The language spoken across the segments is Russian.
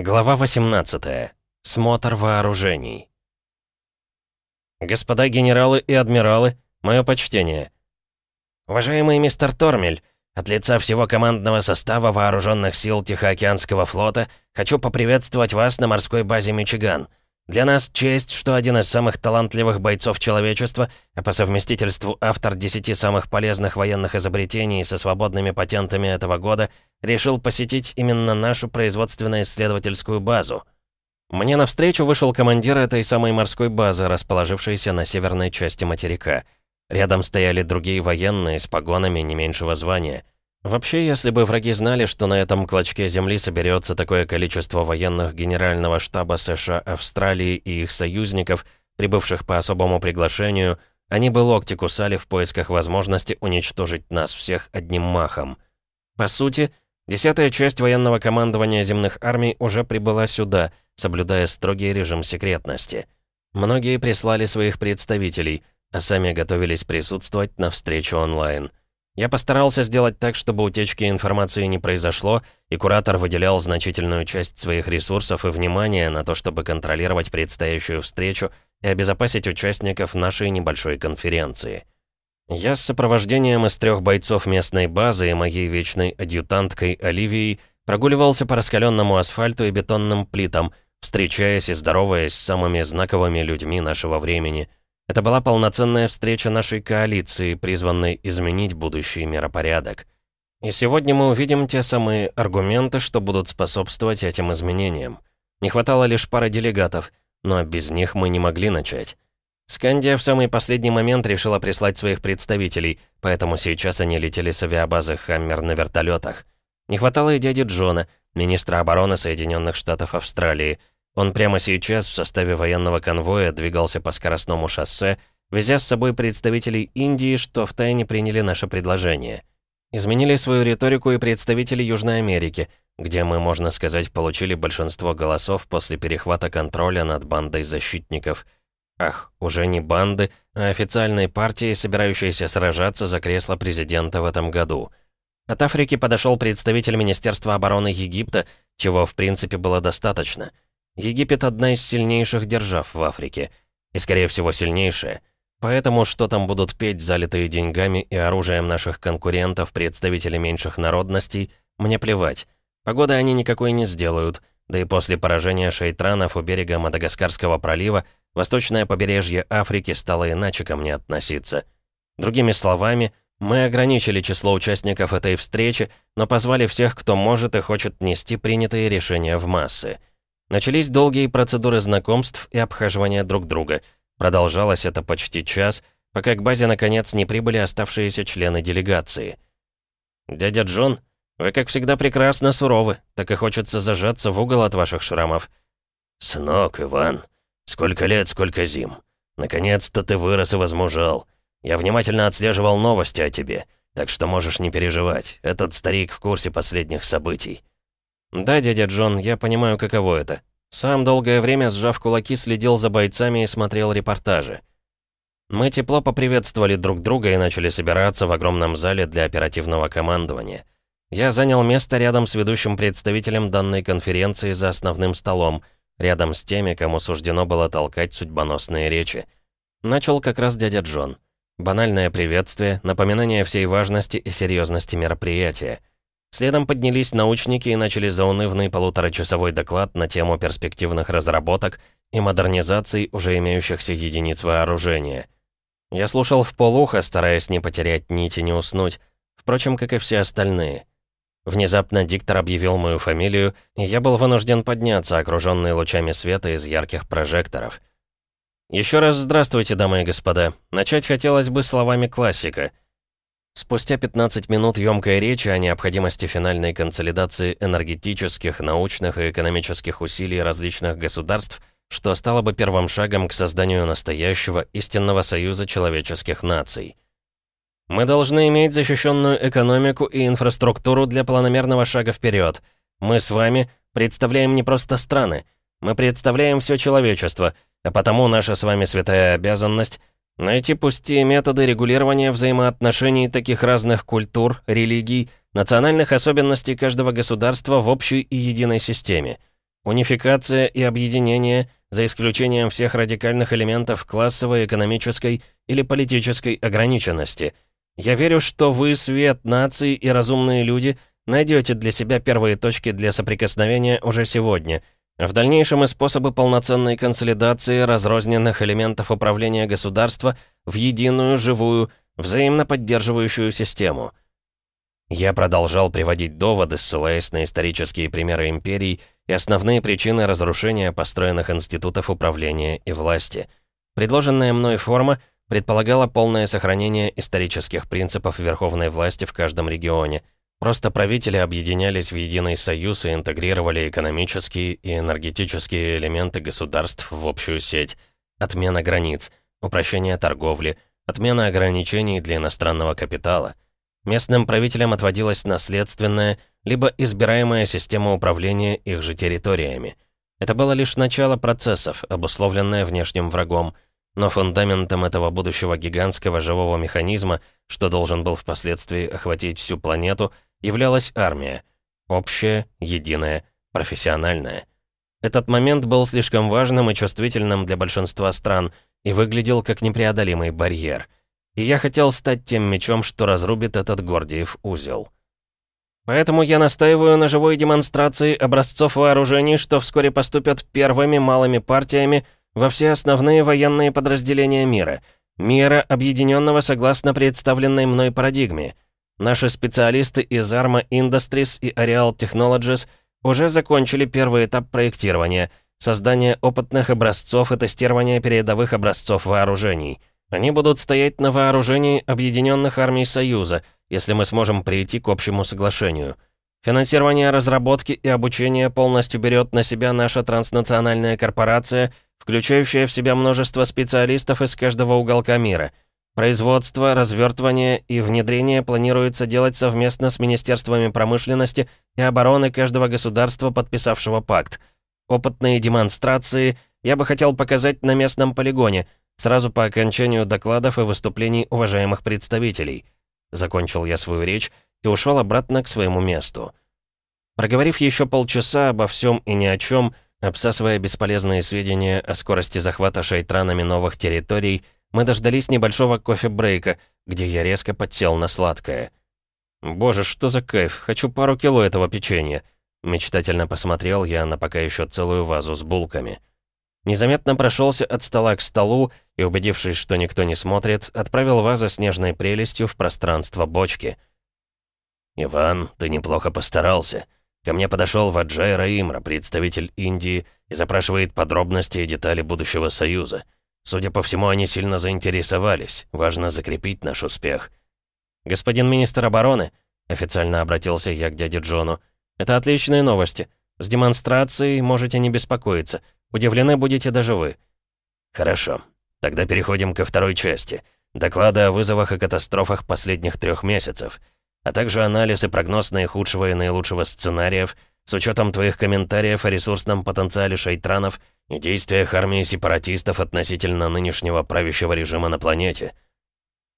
Глава 18. Смотр вооружений. Господа генералы и адмиралы, мое почтение. Уважаемый мистер Тормель, от лица всего командного состава Вооруженных сил Тихоокеанского флота хочу поприветствовать вас на морской базе Мичиган. Для нас честь, что один из самых талантливых бойцов человечества, а по совместительству автор десяти самых полезных военных изобретений со свободными патентами этого года, решил посетить именно нашу производственно-исследовательскую базу. Мне навстречу вышел командир этой самой морской базы, расположившейся на северной части материка. Рядом стояли другие военные с погонами не меньшего звания — Вообще, если бы враги знали, что на этом клочке земли соберется такое количество военных Генерального штаба США Австралии и их союзников, прибывших по особому приглашению, они бы локти кусали в поисках возможности уничтожить нас всех одним махом. По сути, десятая часть военного командования земных армий уже прибыла сюда, соблюдая строгий режим секретности. Многие прислали своих представителей, а сами готовились присутствовать на встрече онлайн. Я постарался сделать так, чтобы утечки информации не произошло, и куратор выделял значительную часть своих ресурсов и внимания на то, чтобы контролировать предстоящую встречу и обезопасить участников нашей небольшой конференции. Я с сопровождением из трех бойцов местной базы и моей вечной адъютанткой Оливией прогуливался по раскаленному асфальту и бетонным плитам, встречаясь и здороваясь с самыми знаковыми людьми нашего времени — это была полноценная встреча нашей коалиции, призванной изменить будущий миропорядок. И сегодня мы увидим те самые аргументы, что будут способствовать этим изменениям. Не хватало лишь пары делегатов, но без них мы не могли начать. Скандия в самый последний момент решила прислать своих представителей, поэтому сейчас они летели с авиабазы «Хаммер» на вертолетах. Не хватало и дяди Джона, министра обороны Соединенных Штатов Австралии, он прямо сейчас в составе военного конвоя двигался по скоростному шоссе, везя с собой представителей Индии, что втайне приняли наше предложение. Изменили свою риторику и представители Южной Америки, где мы, можно сказать, получили большинство голосов после перехвата контроля над бандой защитников. Ах, уже не банды, а официальной партии, собирающейся сражаться за кресло президента в этом году. От Африки подошел представитель Министерства обороны Египта, чего в принципе было достаточно — Египет одна из сильнейших держав в Африке. И, скорее всего, сильнейшая. Поэтому, что там будут петь, залитые деньгами и оружием наших конкурентов, представители меньших народностей, мне плевать. Погоды они никакой не сделают, да и после поражения шейтранов у берега Мадагаскарского пролива восточное побережье Африки стало иначе ко мне относиться. Другими словами, мы ограничили число участников этой встречи, но позвали всех, кто может и хочет нести принятые решения в массы. Начались долгие процедуры знакомств и обхаживания друг друга. Продолжалось это почти час, пока к базе наконец не прибыли оставшиеся члены делегации. «Дядя Джон, вы, как всегда, прекрасно суровы, так и хочется зажаться в угол от ваших шрамов». «Сынок, Иван, сколько лет, сколько зим. Наконец-то ты вырос и возмужал. Я внимательно отслеживал новости о тебе, так что можешь не переживать. Этот старик в курсе последних событий». «Да, дядя Джон, я понимаю, каково это. Сам долгое время, сжав кулаки, следил за бойцами и смотрел репортажи. Мы тепло поприветствовали друг друга и начали собираться в огромном зале для оперативного командования. Я занял место рядом с ведущим представителем данной конференции за основным столом, рядом с теми, кому суждено было толкать судьбоносные речи. Начал как раз дядя Джон. Банальное приветствие, напоминание всей важности и серьезности мероприятия. Следом поднялись научники и начали заунывный полуторачасовой доклад на тему перспективных разработок и модернизаций уже имеющихся единиц вооружения. Я слушал в полухо, стараясь не потерять нить и не уснуть, впрочем, как и все остальные. Внезапно диктор объявил мою фамилию, и я был вынужден подняться, окруженный лучами света из ярких прожекторов. Еще раз здравствуйте, дамы и господа. Начать хотелось бы словами классика — Спустя 15 минут ёмкой речи о необходимости финальной консолидации энергетических, научных и экономических усилий различных государств, что стало бы первым шагом к созданию настоящего истинного союза человеческих наций. Мы должны иметь защищенную экономику и инфраструктуру для планомерного шага вперед. Мы с вами представляем не просто страны, мы представляем все человечество, а потому наша с вами святая обязанность Найти пустые методы регулирования взаимоотношений таких разных культур, религий, национальных особенностей каждого государства в общей и единой системе. Унификация и объединение, за исключением всех радикальных элементов классовой, экономической или политической ограниченности. Я верю, что вы, свет нации и разумные люди, найдете для себя первые точки для соприкосновения уже сегодня. В дальнейшем и способы полноценной консолидации разрозненных элементов управления государства в единую, живую, взаимно поддерживающую систему. Я продолжал приводить доводы, ссылаясь на исторические примеры империй и основные причины разрушения построенных институтов управления и власти. Предложенная мной форма предполагала полное сохранение исторических принципов верховной власти в каждом регионе. Просто правители объединялись в единый союз и интегрировали экономические и энергетические элементы государств в общую сеть. Отмена границ, упрощение торговли, отмена ограничений для иностранного капитала — Местным правителям отводилась наследственная, либо избираемая система управления их же территориями. Это было лишь начало процессов, обусловленное внешним врагом, но фундаментом этого будущего гигантского живого механизма, что должен был впоследствии охватить всю планету, являлась армия. Общая, единая, профессиональная. Этот момент был слишком важным и чувствительным для большинства стран и выглядел как непреодолимый барьер — и я хотел стать тем мечом, что разрубит этот Гордиев узел. Поэтому я настаиваю на живой демонстрации образцов вооружений, что вскоре поступят первыми малыми партиями во все основные военные подразделения мира. Мира, объединенного согласно представленной мной парадигме. Наши специалисты из Arma Industries и Areal Technologies уже закончили первый этап проектирования — создание опытных образцов и тестирование передовых образцов вооружений — они будут стоять на вооружении объединенных армий Союза, если мы сможем прийти к общему соглашению. Финансирование разработки и обучения полностью берет на себя наша транснациональная корпорация, включающая в себя множество специалистов из каждого уголка мира. Производство, развертывание и внедрение планируется делать совместно с Министерствами промышленности и обороны каждого государства, подписавшего пакт. Опытные демонстрации я бы хотел показать на местном полигоне – Сразу по окончанию докладов и выступлений уважаемых представителей. Закончил я свою речь и ушел обратно к своему месту. Проговорив еще полчаса обо всем и ни о чем, обсасывая бесполезные сведения о скорости захвата шайтранами новых территорий, мы дождались небольшого кофе-брейка, где я резко подсел на сладкое. «Боже, что за кайф! Хочу пару кило этого печенья!» Мечтательно посмотрел я на пока еще целую вазу с булками. Незаметно прошелся от стола к столу и, убедившись, что никто не смотрит, отправил вазу с нежной прелестью в пространство бочки. «Иван, ты неплохо постарался. Ко мне подошел Ваджай Раимра, представитель Индии, и запрашивает подробности и детали будущего союза. Судя по всему, они сильно заинтересовались. Важно закрепить наш успех». «Господин министр обороны», — официально обратился я к дяде Джону, — «это отличные новости. С демонстрацией можете не беспокоиться». Удивлены будете даже вы». «Хорошо. Тогда переходим ко второй части. Доклады о вызовах и катастрофах последних трех месяцев, а также анализ и прогноз наихудшего и наилучшего сценариев с учетом твоих комментариев о ресурсном потенциале шайтранов и действиях армии сепаратистов относительно нынешнего правящего режима на планете».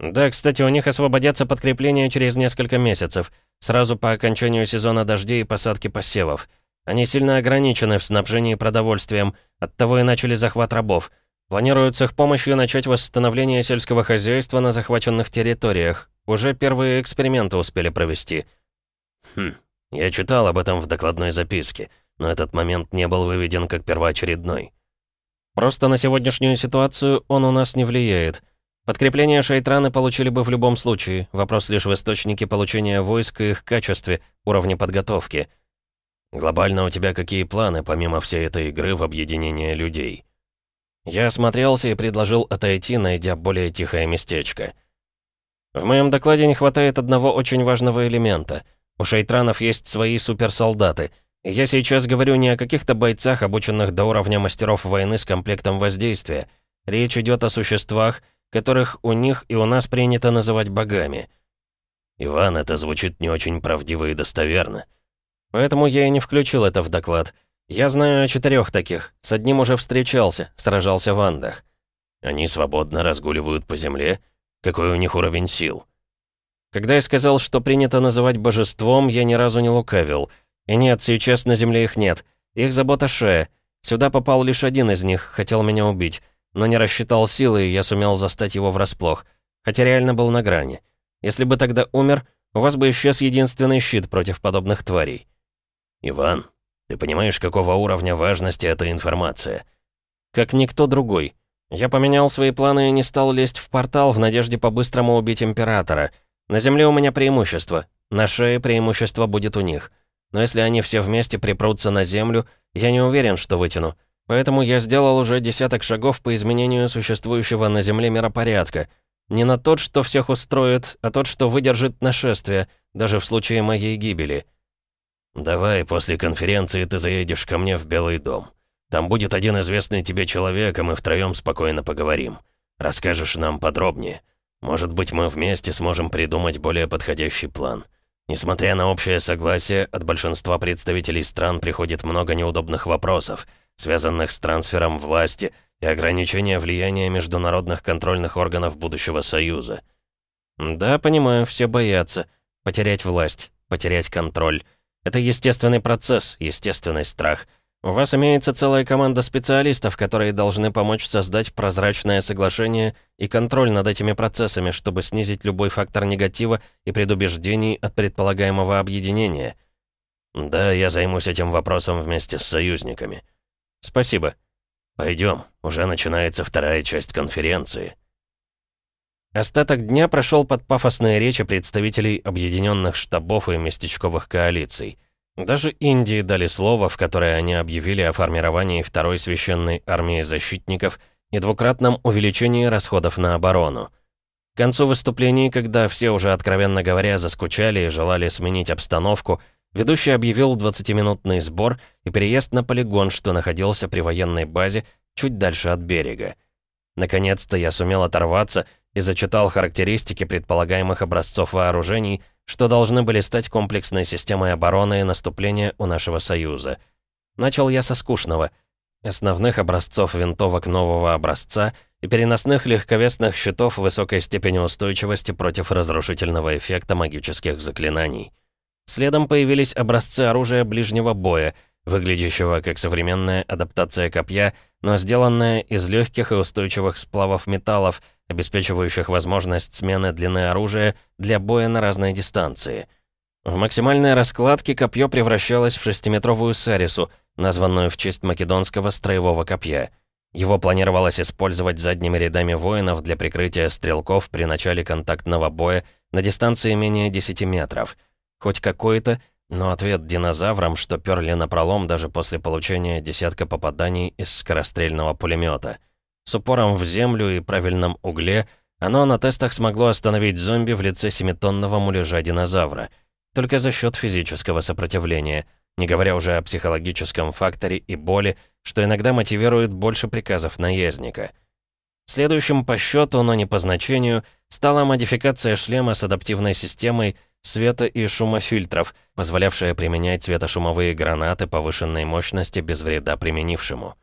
«Да, кстати, у них освободятся подкрепления через несколько месяцев, сразу по окончанию сезона дождей и посадки посевов. Они сильно ограничены в снабжении продовольствием, оттого и начали захват рабов. Планируют с их помощью начать восстановление сельского хозяйства на захваченных территориях. Уже первые эксперименты успели провести. Хм, я читал об этом в докладной записке, но этот момент не был выведен как первоочередной. Просто на сегодняшнюю ситуацию он у нас не влияет. Подкрепление шайтраны получили бы в любом случае. Вопрос лишь в источнике получения войск и их качестве, уровне подготовки — Глобально у тебя какие планы, помимо всей этой игры в объединение людей?» Я осмотрелся и предложил отойти, найдя более тихое местечко. В моем докладе не хватает одного очень важного элемента. У шейтранов есть свои суперсолдаты. Я сейчас говорю не о каких-то бойцах, обученных до уровня мастеров войны с комплектом воздействия. Речь идет о существах, которых у них и у нас принято называть богами. «Иван, это звучит не очень правдиво и достоверно. Поэтому я и не включил это в доклад. Я знаю о четырех таких. С одним уже встречался, сражался в Андах. Они свободно разгуливают по земле? Какой у них уровень сил? Когда я сказал, что принято называть божеством, я ни разу не лукавил. И нет, сейчас на земле их нет. Их забота шея. Сюда попал лишь один из них, хотел меня убить, но не рассчитал силы, и я сумел застать его врасплох. Хотя реально был на грани. Если бы тогда умер, у вас бы исчез единственный щит против подобных тварей. Иван, ты понимаешь, какого уровня важности эта информация? Как никто другой. Я поменял свои планы и не стал лезть в портал в надежде по-быстрому убить Императора. На Земле у меня преимущество. На шее преимущество будет у них. Но если они все вместе припрутся на Землю, я не уверен, что вытяну. Поэтому я сделал уже десяток шагов по изменению существующего на Земле миропорядка. Не на тот, что всех устроит, а тот, что выдержит нашествие, даже в случае моей гибели. «Давай, после конференции ты заедешь ко мне в Белый дом. Там будет один известный тебе человек, а мы втроем спокойно поговорим. Расскажешь нам подробнее. Может быть, мы вместе сможем придумать более подходящий план. Несмотря на общее согласие, от большинства представителей стран приходит много неудобных вопросов, связанных с трансфером власти и ограничением влияния международных контрольных органов будущего Союза. Да, понимаю, все боятся. Потерять власть, потерять контроль. Это естественный процесс, естественный страх. У вас имеется целая команда специалистов, которые должны помочь создать прозрачное соглашение и контроль над этими процессами, чтобы снизить любой фактор негатива и предубеждений от предполагаемого объединения. Да, я займусь этим вопросом вместе с союзниками. Спасибо. Пойдем, уже начинается вторая часть конференции. Остаток дня прошел под пафосные речи представителей объединенных штабов и местечковых коалиций. Даже Индии дали слово, в которое они объявили о формировании второй священной армии защитников и двукратном увеличении расходов на оборону. К концу выступлений, когда все уже, откровенно говоря, заскучали и желали сменить обстановку, ведущий объявил 20-минутный сбор и переезд на полигон, что находился при военной базе чуть дальше от берега. Наконец-то я сумел оторваться и зачитал характеристики предполагаемых образцов вооружений — что должны были стать комплексной системой обороны и наступления у нашего Союза. Начал я со скучного. Основных образцов винтовок нового образца и переносных легковесных щитов высокой степени устойчивости против разрушительного эффекта магических заклинаний. Следом появились образцы оружия ближнего боя, выглядящего как современная адаптация копья, но сделанная из легких и устойчивых сплавов металлов — обеспечивающих возможность смены длины оружия для боя на разной дистанции. В максимальной раскладке копье превращалось в шестиметровую сарису, названную в честь македонского строевого копья. Его планировалось использовать задними рядами воинов для прикрытия стрелков при начале контактного боя на дистанции менее 10 метров. Хоть какой-то, но ответ динозаврам, что перли на пролом даже после получения десятка попаданий из скорострельного пулемета. С упором в землю и правильном угле оно на тестах смогло остановить зомби в лице семитонного муляжа динозавра. Только за счет физического сопротивления, не говоря уже о психологическом факторе и боли, что иногда мотивирует больше приказов наездника. Следующим по счету, но не по значению, стала модификация шлема с адаптивной системой света- и шумофильтров, позволявшая применять светошумовые гранаты повышенной мощности без вреда применившему.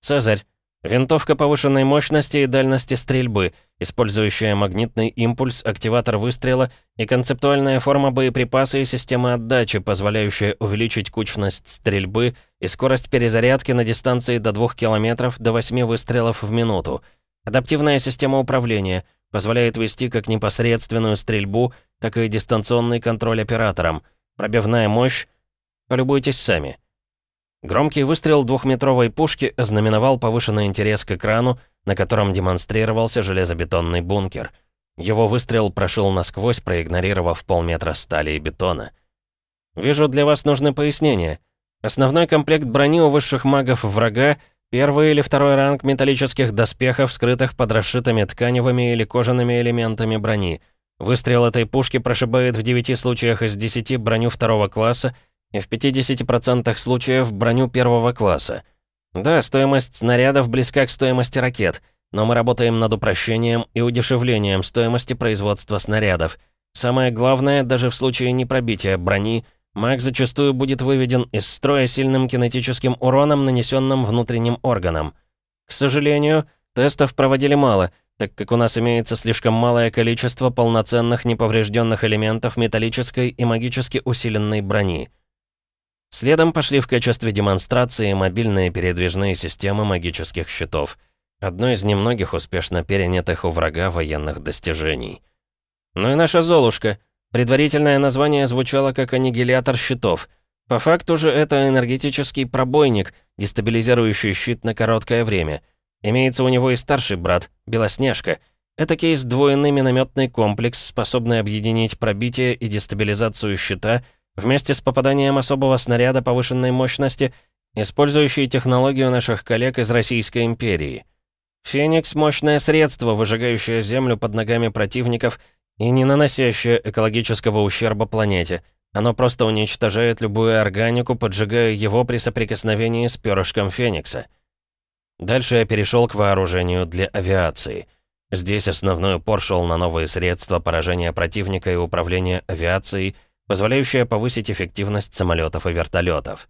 «Цезарь, Винтовка повышенной мощности и дальности стрельбы, использующая магнитный импульс, активатор выстрела и концептуальная форма боеприпаса и система отдачи, позволяющая увеличить кучность стрельбы и скорость перезарядки на дистанции до 2 км до 8 выстрелов в минуту. Адаптивная система управления позволяет вести как непосредственную стрельбу, так и дистанционный контроль оператором. Пробивная мощь. Полюбуйтесь сами. Громкий выстрел двухметровой пушки ознаменовал повышенный интерес к экрану, на котором демонстрировался железобетонный бункер. Его выстрел прошел насквозь, проигнорировав полметра стали и бетона. «Вижу, для вас нужны пояснения. Основной комплект брони у высших магов врага — первый или второй ранг металлических доспехов, скрытых под расшитыми тканевыми или кожаными элементами брони. Выстрел этой пушки прошибает в 9 случаях из 10 броню второго класса и в 50% случаев броню первого класса. Да, стоимость снарядов близка к стоимости ракет, но мы работаем над упрощением и удешевлением стоимости производства снарядов. Самое главное, даже в случае непробития брони, маг зачастую будет выведен из строя сильным кинетическим уроном, нанесенным внутренним органам. К сожалению, тестов проводили мало, так как у нас имеется слишком малое количество полноценных неповрежденных элементов металлической и магически усиленной брони. Следом пошли в качестве демонстрации мобильные передвижные системы магических щитов. Одно из немногих успешно перенятых у врага военных достижений. Ну и наша Золушка. Предварительное название звучало как аннигилятор щитов. По факту же это энергетический пробойник, дестабилизирующий щит на короткое время. Имеется у него и старший брат, Белоснежка. Это кейс двойный минометный комплекс, способный объединить пробитие и дестабилизацию щита Вместе с попаданием особого снаряда повышенной мощности, использующий технологию наших коллег из Российской империи. «Феникс» — мощное средство, выжигающее землю под ногами противников и не наносящее экологического ущерба планете. Оно просто уничтожает любую органику, поджигая его при соприкосновении с перышком Феникса. Дальше я перешел к вооружению для авиации. Здесь основной упор шел на новые средства поражения противника и управления авиацией — позволяющая повысить эффективность самолетов и вертолетов.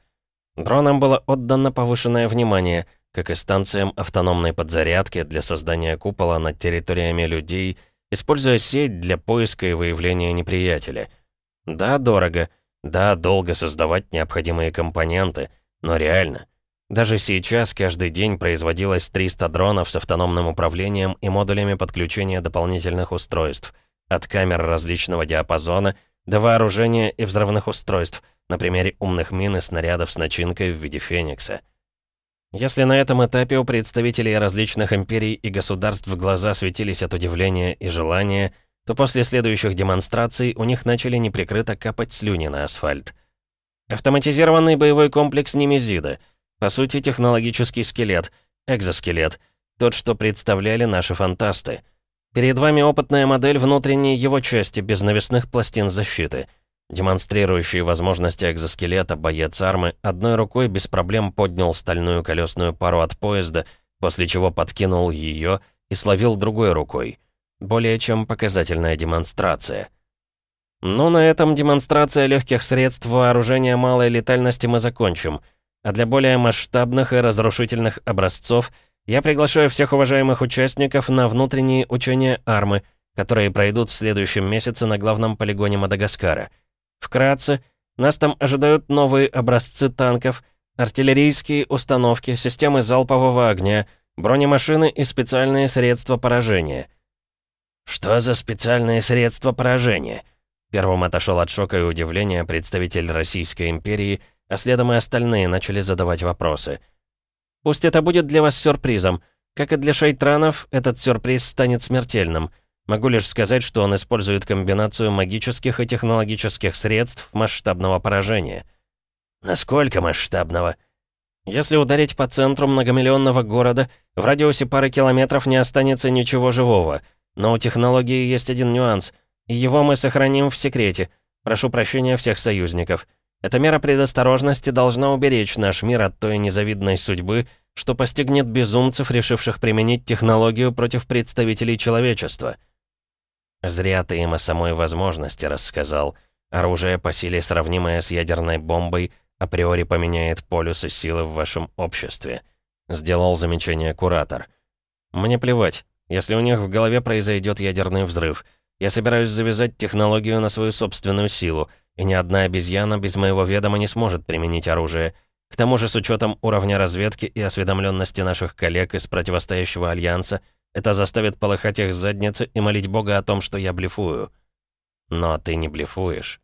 Дронам было отдано повышенное внимание, как и станциям автономной подзарядки для создания купола над территориями людей, используя сеть для поиска и выявления неприятеля. Да, дорого, да, долго создавать необходимые компоненты, но реально. Даже сейчас каждый день производилось 300 дронов с автономным управлением и модулями подключения дополнительных устройств, от камер различного диапазона — до вооружения и взрывных устройств, на примере умных мин и снарядов с начинкой в виде Феникса. Если на этом этапе у представителей различных империй и государств глаза светились от удивления и желания, то после следующих демонстраций у них начали неприкрыто капать слюни на асфальт. Автоматизированный боевой комплекс Немезида. По сути, технологический скелет, экзоскелет. Тот, что представляли наши фантасты — Перед вами опытная модель внутренней его части, без навесных пластин защиты. Демонстрирующий возможности экзоскелета боец армы одной рукой без проблем поднял стальную колесную пару от поезда, после чего подкинул ее и словил другой рукой. Более чем показательная демонстрация. Но на этом демонстрация легких средств вооружения малой летальности мы закончим, а для более масштабных и разрушительных образцов — я приглашаю всех уважаемых участников на внутренние учения армы, которые пройдут в следующем месяце на главном полигоне Мадагаскара. Вкратце, нас там ожидают новые образцы танков, артиллерийские установки, системы залпового огня, бронемашины и специальные средства поражения. «Что за специальные средства поражения?» Первым отошел от шока и удивления представитель Российской империи, а следом и остальные начали задавать вопросы – Пусть это будет для вас сюрпризом. Как и для шайтранов, этот сюрприз станет смертельным. Могу лишь сказать, что он использует комбинацию магических и технологических средств масштабного поражения. Насколько масштабного? Если ударить по центру многомиллионного города, в радиусе пары километров не останется ничего живого. Но у технологии есть один нюанс, и его мы сохраним в секрете. Прошу прощения всех союзников. Эта мера предосторожности должна уберечь наш мир от той незавидной судьбы, что постигнет безумцев, решивших применить технологию против представителей человечества. Зря ты им о самой возможности рассказал. Оружие по силе, сравнимое с ядерной бомбой, априори поменяет полюсы силы в вашем обществе. Сделал замечание куратор. Мне плевать, если у них в голове произойдет ядерный взрыв. Я собираюсь завязать технологию на свою собственную силу — и ни одна обезьяна без моего ведома не сможет применить оружие. К тому же, с учетом уровня разведки и осведомленности наших коллег из противостоящего альянса, это заставит полыхать их задницы и молить Бога о том, что я блефую. Но ты не блефуешь.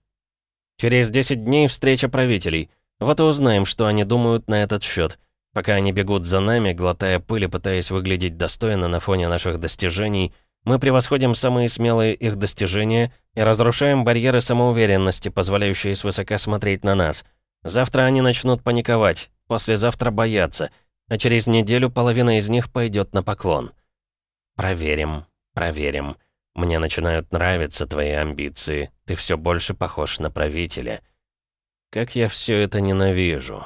Через 10 дней встреча правителей. Вот и узнаем, что они думают на этот счет. Пока они бегут за нами, глотая пыль и пытаясь выглядеть достойно на фоне наших достижений — мы превосходим самые смелые их достижения и разрушаем барьеры самоуверенности, позволяющие свысока смотреть на нас. Завтра они начнут паниковать, послезавтра бояться, а через неделю половина из них пойдет на поклон. Проверим, проверим. Мне начинают нравиться твои амбиции. Ты все больше похож на правителя. Как я все это ненавижу.